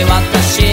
け私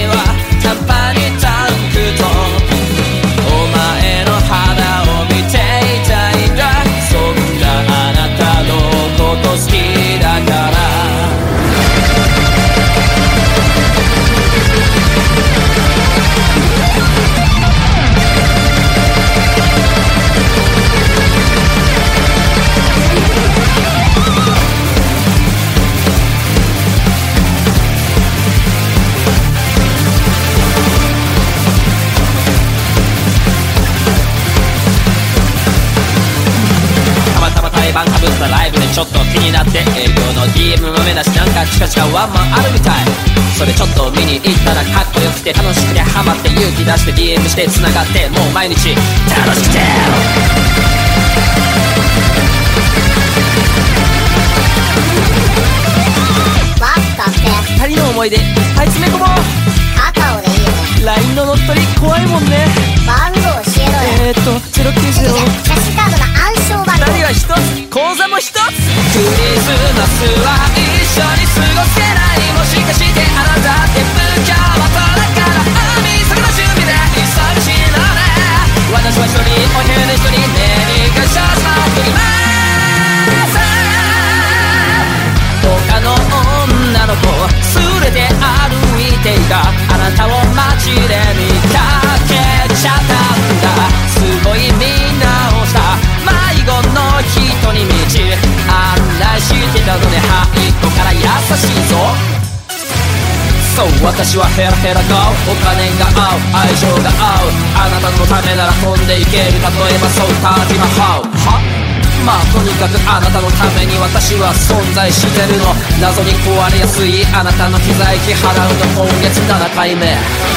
なライブでちょっと気になって営業の DM も目出しなんかチカチカワンマンあるみたいそれちょっと見に行ったらかっこよくて楽しくて。ハマって勇気出して DM して繋がってもう毎日楽しくてわっかって二人の思い出いっぱい詰め込もう。カカオでいいよ LINE の乗っ取り怖いもんね。番号教えろよ。えー、っと090じゃキャッシュカードのたを街で見かけちゃったんだ。すごいみんなをした。迷子の人に道案内してたのではいこから優しいぞそう私はヘラヘラ顔お金が合う愛情が合うあなたのためなら飛んでいける例えばそうタージマハウまあとにかくあなたのために私は存在してるの。謎に壊れやすいあなたの機材費払うの今月7回目。